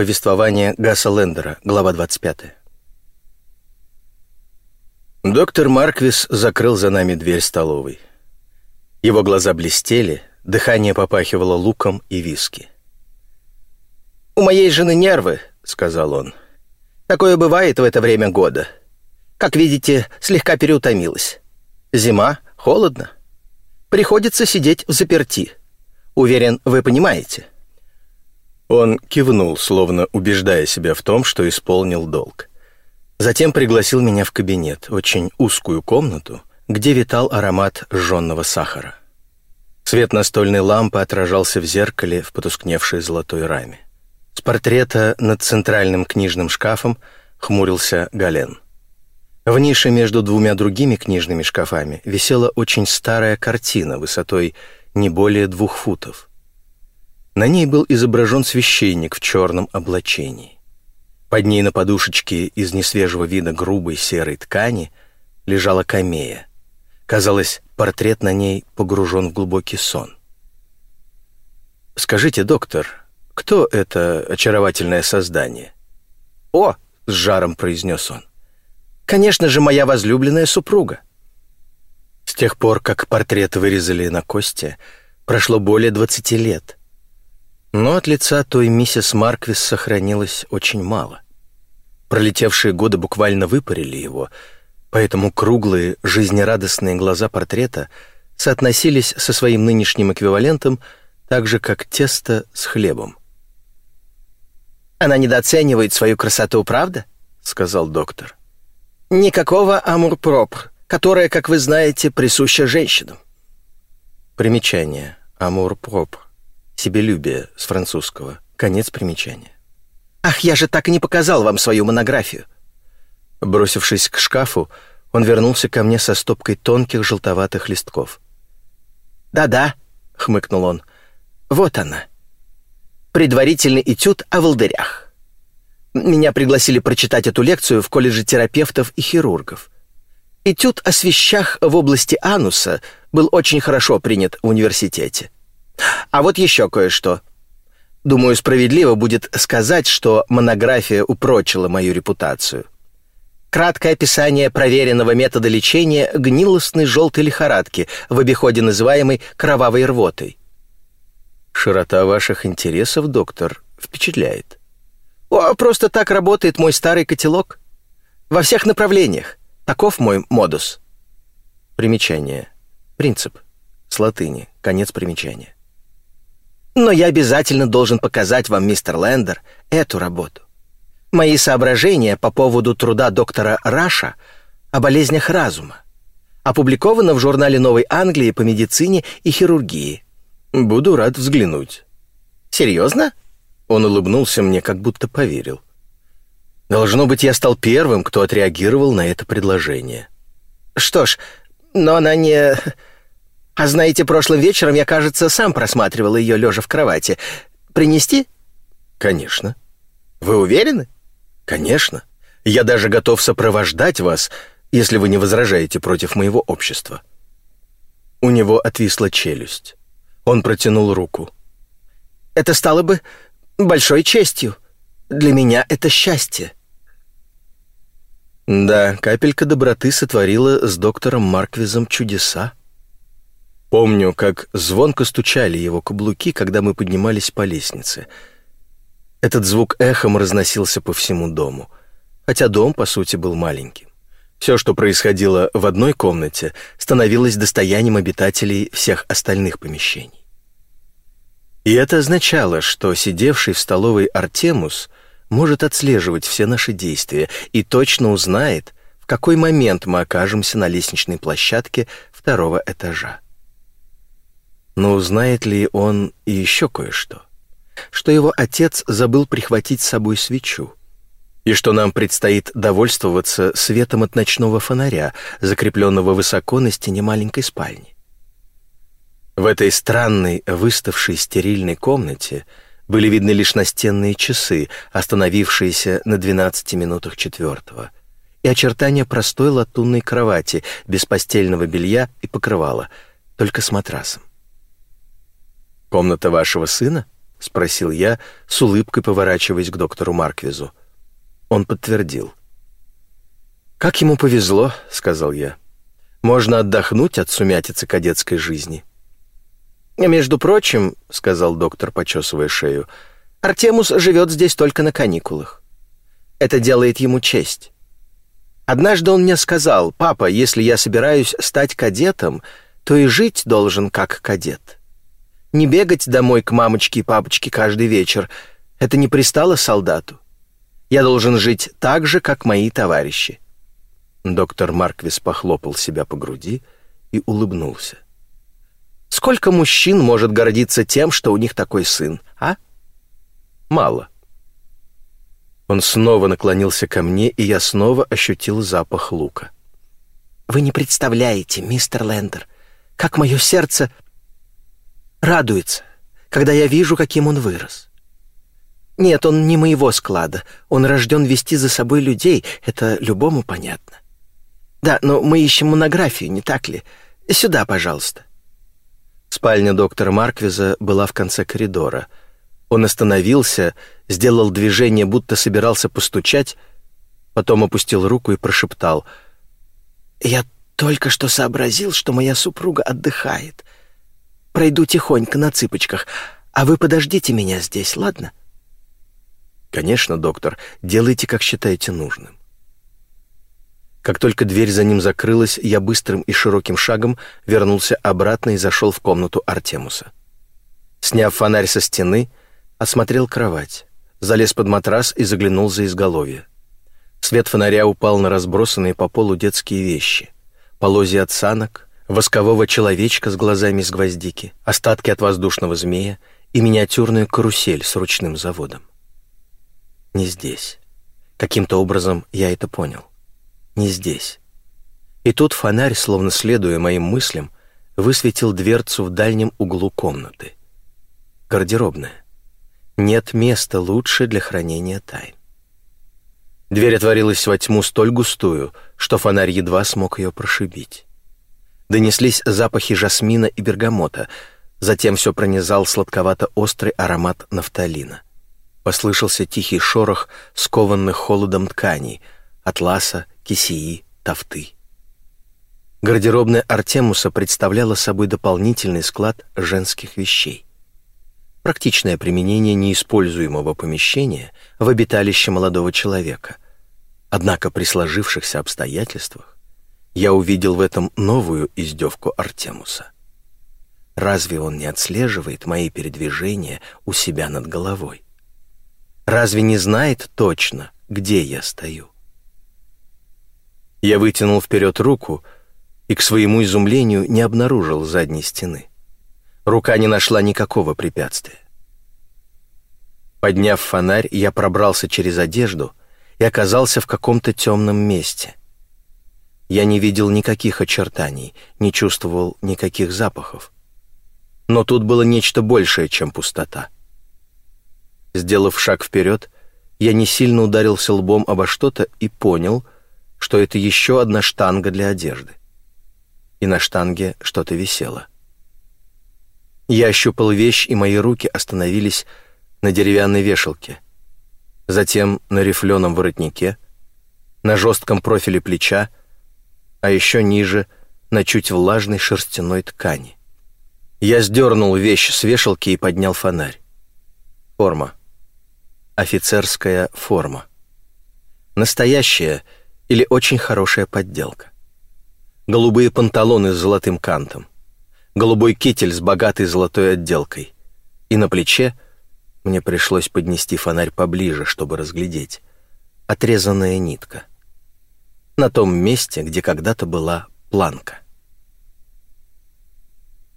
Повествование Гасса Лендера, глава 25. Доктор Марквис закрыл за нами дверь столовой. Его глаза блестели, дыхание попахивало луком и виски. «У моей жены нервы», — сказал он. «Такое бывает в это время года. Как видите, слегка переутомилась. Зима, холодно. Приходится сидеть в заперти. Уверен, вы понимаете». Он кивнул, словно убеждая себя в том, что исполнил долг. Затем пригласил меня в кабинет, очень узкую комнату, где витал аромат жженного сахара. Свет настольной лампы отражался в зеркале в потускневшей золотой раме. С портрета над центральным книжным шкафом хмурился Гален. В нише между двумя другими книжными шкафами висела очень старая картина высотой не более двух футов. На ней был изображен священник в черном облачении. Под ней на подушечке из несвежего вида грубой серой ткани лежала камея. Казалось, портрет на ней погружен в глубокий сон. «Скажите, доктор, кто это очаровательное создание?» «О!» — с жаром произнес он. «Конечно же, моя возлюбленная супруга». С тех пор, как портрет вырезали на кости, прошло более двадцати лет — но от лица той миссис Марквис сохранилось очень мало. Пролетевшие годы буквально выпарили его, поэтому круглые, жизнерадостные глаза портрета соотносились со своим нынешним эквивалентом так же, как тесто с хлебом. «Она недооценивает свою красоту, правда?» — сказал доктор. «Никакого амур-пропр, которое, как вы знаете, присуще женщинам». Примечание. Амур-пропр Себелюбие с французского. Конец примечания. «Ах, я же так и не показал вам свою монографию!» Бросившись к шкафу, он вернулся ко мне со стопкой тонких желтоватых листков. «Да-да», — хмыкнул он, — «вот она. Предварительный этюд о волдырях. Меня пригласили прочитать эту лекцию в колледже терапевтов и хирургов. Этюд о свещах в области ануса был очень хорошо принят в университете. А вот еще кое-что. Думаю, справедливо будет сказать, что монография упрочила мою репутацию. Краткое описание проверенного метода лечения гнилостной желтой лихорадки, в обиходе называемой кровавой рвотой. Широта ваших интересов, доктор, впечатляет. О, просто так работает мой старый котелок. Во всех направлениях. Таков мой модус. Примечание. Принцип. С латыни. Конец примечания. Но я обязательно должен показать вам, мистер Лендер, эту работу. Мои соображения по поводу труда доктора Раша о болезнях разума. Опубликовано в журнале Новой Англии по медицине и хирургии. Буду рад взглянуть. Серьезно? Он улыбнулся мне, как будто поверил. Должно быть, я стал первым, кто отреагировал на это предложение. Что ж, но она не... А знаете, прошлым вечером я, кажется, сам просматривал ее лежа в кровати. Принести? Конечно. Вы уверены? Конечно. Я даже готов сопровождать вас, если вы не возражаете против моего общества. У него отвисла челюсть. Он протянул руку. Это стало бы большой честью. Для меня это счастье. Да, капелька доброты сотворила с доктором Марквизом чудеса. Помню, как звонко стучали его каблуки, когда мы поднимались по лестнице. Этот звук эхом разносился по всему дому, хотя дом, по сути, был маленьким. Все, что происходило в одной комнате, становилось достоянием обитателей всех остальных помещений. И это означало, что сидевший в столовой Артемус может отслеживать все наши действия и точно узнает, в какой момент мы окажемся на лестничной площадке второго этажа. Но узнает ли он и еще кое-что? Что его отец забыл прихватить с собой свечу, и что нам предстоит довольствоваться светом от ночного фонаря, закрепленного высоко на стене маленькой спальни. В этой странной, выставшей стерильной комнате были видны лишь настенные часы, остановившиеся на 12 минутах четвертого, и очертания простой латунной кровати без постельного белья и покрывала, только с матрасом. «Комната вашего сына?» — спросил я, с улыбкой поворачиваясь к доктору Марквизу. Он подтвердил. «Как ему повезло», — сказал я. «Можно отдохнуть от сумятицы кадетской жизни». «Между прочим», — сказал доктор, почесывая шею, — «Артемус живет здесь только на каникулах. Это делает ему честь. Однажды он мне сказал, «Папа, если я собираюсь стать кадетом, то и жить должен как кадет. Не бегать домой к мамочке и папочке каждый вечер. Это не пристало солдату. Я должен жить так же, как мои товарищи». Доктор Марквис похлопал себя по груди и улыбнулся. «Сколько мужчин может гордиться тем, что у них такой сын, а?» «Мало». Он снова наклонился ко мне, и я снова ощутил запах лука. «Вы не представляете, мистер Лендер, как мое сердце радуется, когда я вижу, каким он вырос. Нет, он не моего склада, он рожден вести за собой людей, это любому понятно. Да, но мы ищем монографию, не так ли? Сюда, пожалуйста». Спальня доктора Марквиза была в конце коридора. Он остановился, сделал движение, будто собирался постучать, потом опустил руку и прошептал. «Я только что сообразил, что моя супруга отдыхает. Пройду тихонько на цыпочках, а вы подождите меня здесь, ладно?» «Конечно, доктор, делайте, как считаете нужным». Как только дверь за ним закрылась, я быстрым и широким шагом вернулся обратно и зашел в комнату Артемуса. Сняв фонарь со стены, осмотрел кровать, залез под матрас и заглянул за изголовье. Свет фонаря упал на разбросанные по полу детские вещи. Полозья от санок, воскового человечка с глазами с гвоздики, остатки от воздушного змея и миниатюрную карусель с ручным заводом. Не здесь. Каким-то образом я это понял не здесь. И тут фонарь, словно следуя моим мыслям, высветил дверцу в дальнем углу комнаты. Гардеробная. Нет места лучше для хранения тайн. Дверь отворилась во тьму столь густую, что фонарь едва смог ее прошибить. Донеслись запахи жасмина и бергамота, затем все пронизал сладковато-острый аромат нафталина. Послышался тихий шорох скованных холодом тканей, атласа, кисеи, тафты. Гардеробная Артемуса представляла собой дополнительный склад женских вещей. Практичное применение неиспользуемого помещения в обиталище молодого человека. Однако при сложившихся обстоятельствах я увидел в этом новую издевку Артемуса. Разве он не отслеживает мои передвижения у себя над головой? Разве не знает точно, где я стою? Я вытянул вперед руку и, к своему изумлению, не обнаружил задней стены. Рука не нашла никакого препятствия. Подняв фонарь, я пробрался через одежду и оказался в каком-то темном месте. Я не видел никаких очертаний, не чувствовал никаких запахов. Но тут было нечто большее, чем пустота. Сделав шаг вперед, я не сильно ударился лбом обо что-то и понял — что это еще одна штанга для одежды. И на штанге что-то висело. Я ощупал вещь, и мои руки остановились на деревянной вешалке, затем на рифленом воротнике, на жестком профиле плеча, а еще ниже — на чуть влажной шерстяной ткани. Я сдернул вещь с вешалки и поднял фонарь. Форма. Офицерская форма. Настоящая — или очень хорошая подделка. Голубые панталоны с золотым кантом, голубой китель с богатой золотой отделкой, и на плече мне пришлось поднести фонарь поближе, чтобы разглядеть, отрезанная нитка. На том месте, где когда-то была планка.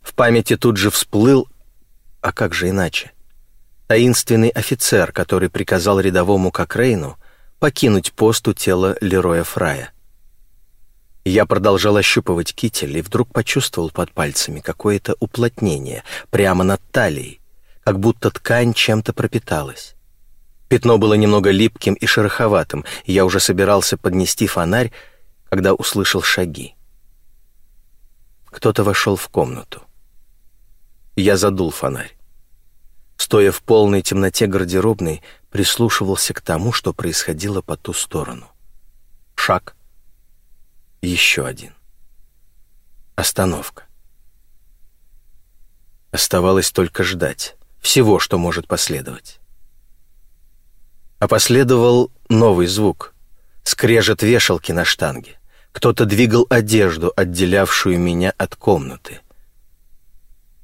В памяти тут же всплыл, а как же иначе, таинственный офицер, который приказал рядовому Кокрейну покинуть пост у тела Лероя Фрая. Я продолжал ощупывать китель и вдруг почувствовал под пальцами какое-то уплотнение прямо над талией, как будто ткань чем-то пропиталась. Пятно было немного липким и шероховатым, и я уже собирался поднести фонарь, когда услышал шаги. Кто-то вошел в комнату. Я задул фонарь. стоя в полной темноте гардеробной, прислушивался к тому, что происходило по ту сторону. Шаг. Еще один. Остановка. Оставалось только ждать всего, что может последовать. А последовал новый звук. Скрежет вешалки на штанге. Кто-то двигал одежду, отделявшую меня от комнаты.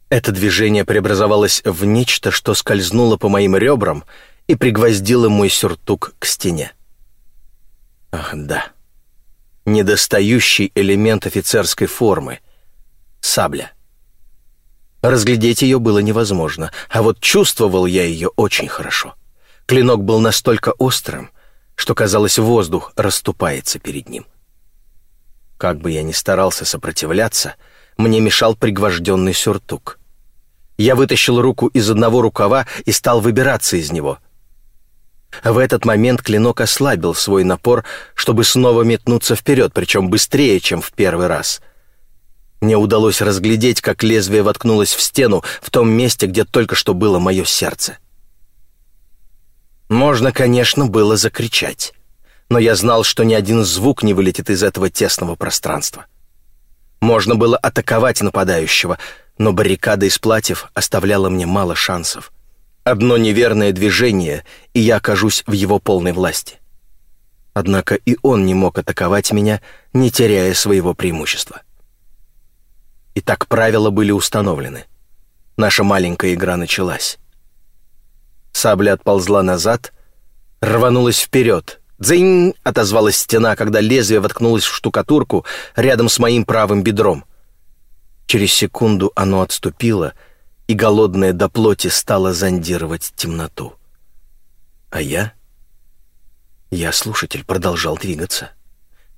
Это движение преобразовалось в нечто, что скользнуло по моим ребрам и пригвоздило мой сюртук к стене. Ах, да. Недостающий элемент офицерской формы — сабля. Разглядеть ее было невозможно, а вот чувствовал я ее очень хорошо. Клинок был настолько острым, что, казалось, воздух расступается перед ним. Как бы я ни старался сопротивляться, мне мешал пригвожденный сюртук. Я вытащил руку из одного рукава и стал выбираться из него. В этот момент клинок ослабил свой напор, чтобы снова метнуться вперед, причем быстрее, чем в первый раз. Мне удалось разглядеть, как лезвие воткнулось в стену в том месте, где только что было мое сердце. Можно, конечно, было закричать, но я знал, что ни один звук не вылетит из этого тесного пространства. Можно было атаковать нападающего — но баррикада из платьев оставляла мне мало шансов. Одно неверное движение, и я окажусь в его полной власти. Однако и он не мог атаковать меня, не теряя своего преимущества. Итак, правила были установлены. Наша маленькая игра началась. Сабля отползла назад, рванулась вперед. «Дзынь!» — отозвалась стена, когда лезвие воткнулось в штукатурку рядом с моим правым бедром. Через секунду оно отступило, и голодное до плоти стало зондировать темноту. А я? Я, слушатель, продолжал двигаться.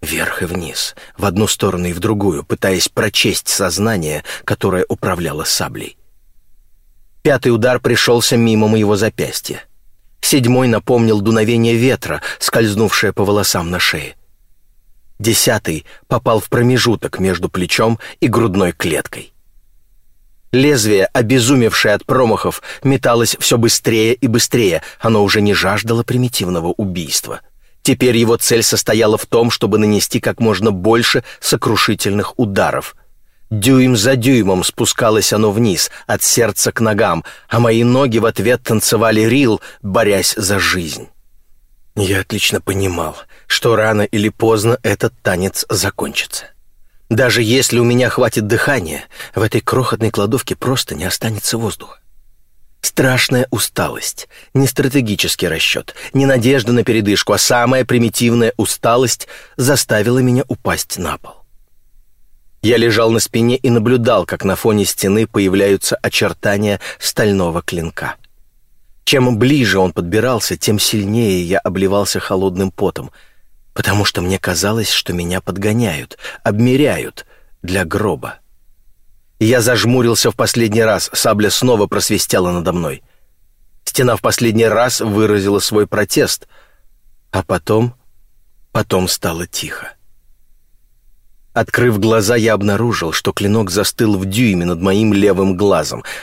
Вверх и вниз, в одну сторону и в другую, пытаясь прочесть сознание, которое управляло саблей. Пятый удар пришелся мимо моего запястья. Седьмой напомнил дуновение ветра, скользнувшее по волосам на шее. Десятый попал в промежуток между плечом и грудной клеткой. Лезвие, обезумевшее от промахов, металось все быстрее и быстрее, оно уже не жаждало примитивного убийства. Теперь его цель состояла в том, чтобы нанести как можно больше сокрушительных ударов. Дюйм за дюймом спускалось оно вниз, от сердца к ногам, а мои ноги в ответ танцевали рил, борясь за жизнь. Я отлично понимал, что рано или поздно этот танец закончится. Даже если у меня хватит дыхания, в этой крохотной кладовке просто не останется воздуха. Страшная усталость, не стратегический расчет, не надежда на передышку, а самая примитивная усталость заставила меня упасть на пол. Я лежал на спине и наблюдал, как на фоне стены появляются очертания стального клинка. Чем ближе он подбирался, тем сильнее я обливался холодным потом, потому что мне казалось, что меня подгоняют, обмеряют для гроба. Я зажмурился в последний раз, сабля снова просвистела надо мной. Стена в последний раз выразила свой протест, а потом... потом стало тихо. Открыв глаза, я обнаружил, что клинок застыл в дюйме над моим левым глазом —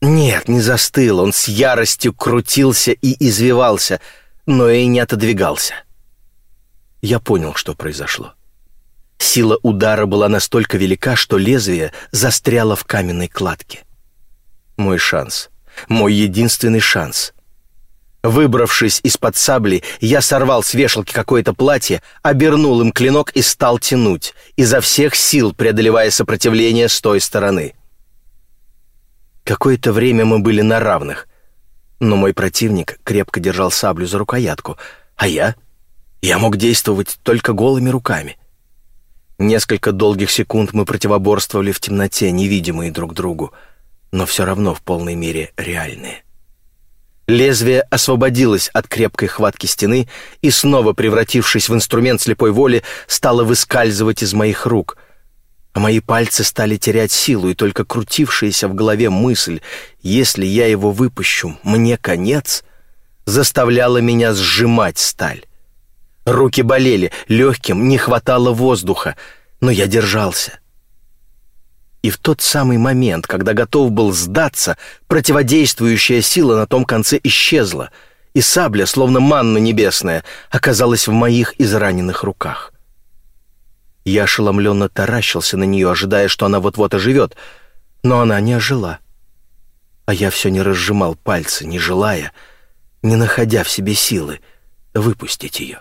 нет, не застыл, он с яростью крутился и извивался, но и не отодвигался. Я понял, что произошло. Сила удара была настолько велика, что лезвие застряло в каменной кладке. Мой шанс, мой единственный шанс. Выбравшись из-под сабли, я сорвал с вешалки какое-то платье, обернул им клинок и стал тянуть, изо всех сил преодолевая сопротивление с той стороны — Какое-то время мы были на равных, но мой противник крепко держал саблю за рукоятку, а я? Я мог действовать только голыми руками. Несколько долгих секунд мы противоборствовали в темноте, невидимые друг другу, но все равно в полной мере реальные. Лезвие освободилось от крепкой хватки стены и, снова превратившись в инструмент слепой воли, стало выскальзывать из моих рук — а мои пальцы стали терять силу, и только крутившаяся в голове мысль «если я его выпущу, мне конец» заставляла меня сжимать сталь. Руки болели, легким не хватало воздуха, но я держался. И в тот самый момент, когда готов был сдаться, противодействующая сила на том конце исчезла, и сабля, словно манна небесная, оказалась в моих израненных руках. Я ошеломленно таращился на нее, ожидая, что она вот-вот оживет, но она не ожила. А я все не разжимал пальцы, не желая, не находя в себе силы выпустить ее.